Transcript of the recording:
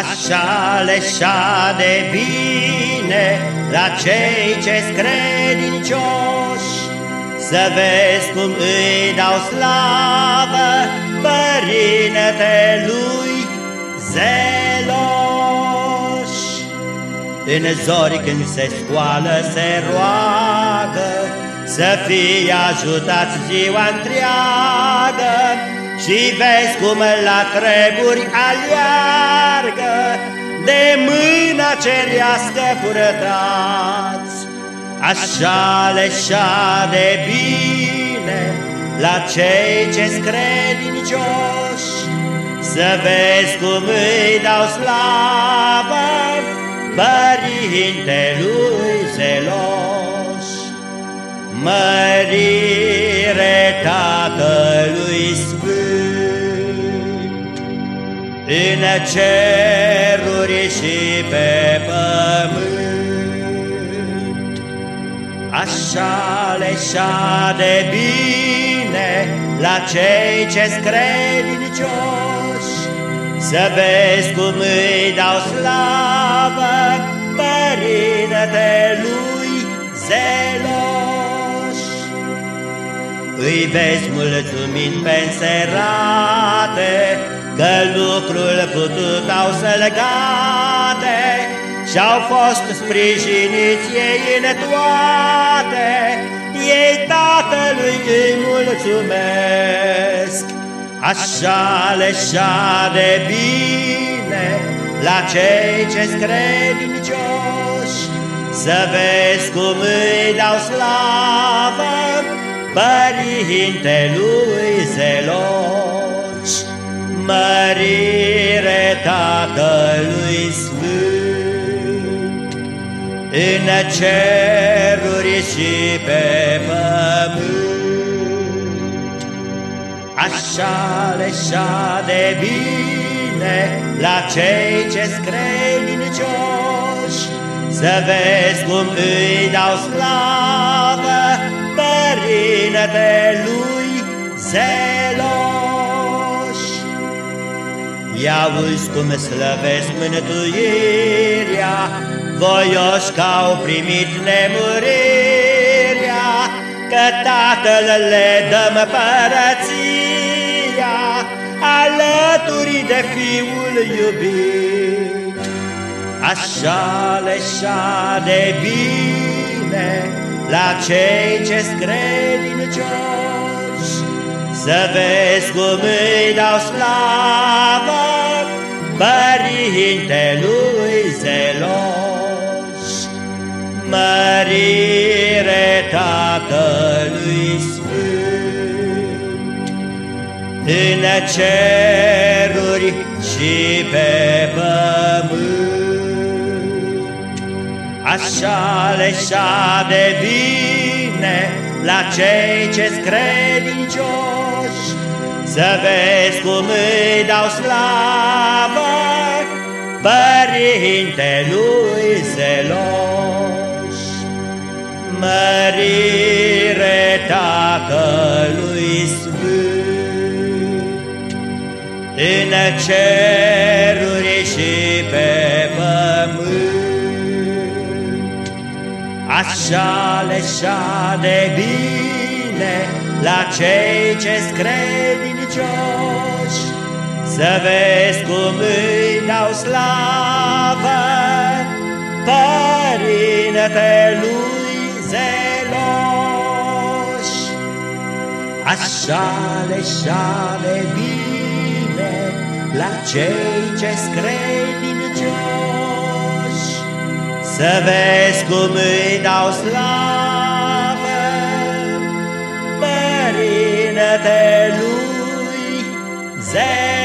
Așa leșa de bine la cei ce credincioși, Să vezi cum îi dau slavă Părinte lui zeloși. În zori când se scoală se roagă, Să fie ajutați ziua întreagă, Și vezi cum la treburi aleargă, De mâna cerească purătați. Așa leșa de bine la cei ce-s credincioși, Să vezi cum îi dau slavă Părintelui zelos. Mărire În ceruri și pe pământ, Așa leșa de bine la cei ce-s credincioși, Să vezi cum îi dau slavă Părinte-lui zeloși. Îi vezi mulțumind pe înserate, Că lucrul putut au să-l gate, Și-au fost sprijiniți ei în toate, Ei Tatălui îi mulțumesc. Așa leșa de bine la cei ce-s credincioși, Să vezi cum îi dau slavă Părintelui zeloci, Mărire Tatălui Sfânt, În ceruri și pe pământ. Așa leșa de bine la cei ce-s credincioși, Să vezi cum îi dau slavă Părinte-lui zeloși. Ia uzi cum slăvesc mântuirea, Voioși că-au primit nemurirea, Că Tatăl le dăm părăția, Alături de Fiul iubit. Așa leșa de bine la cei ce-s credincioși, Să vezi cum îi dau slavă Părintelui zeloși, Mărire Tatălui Sfânt, În ceruri și pe pământ. Așa leșa de bine la cei ce-s credincioși, Să vezi cum îi dau slavă Părintelui zeloși, Mărire Tatălui Sfânt, În ceruri Așa leșa de bine la cei ce-s credincioși, Să vezi cum îi dau slavă Părintelui zeloși. Așa leșa de bine la cei ce-s credincioși, Să vezi cum îi dau slavă Părintelui zeloși.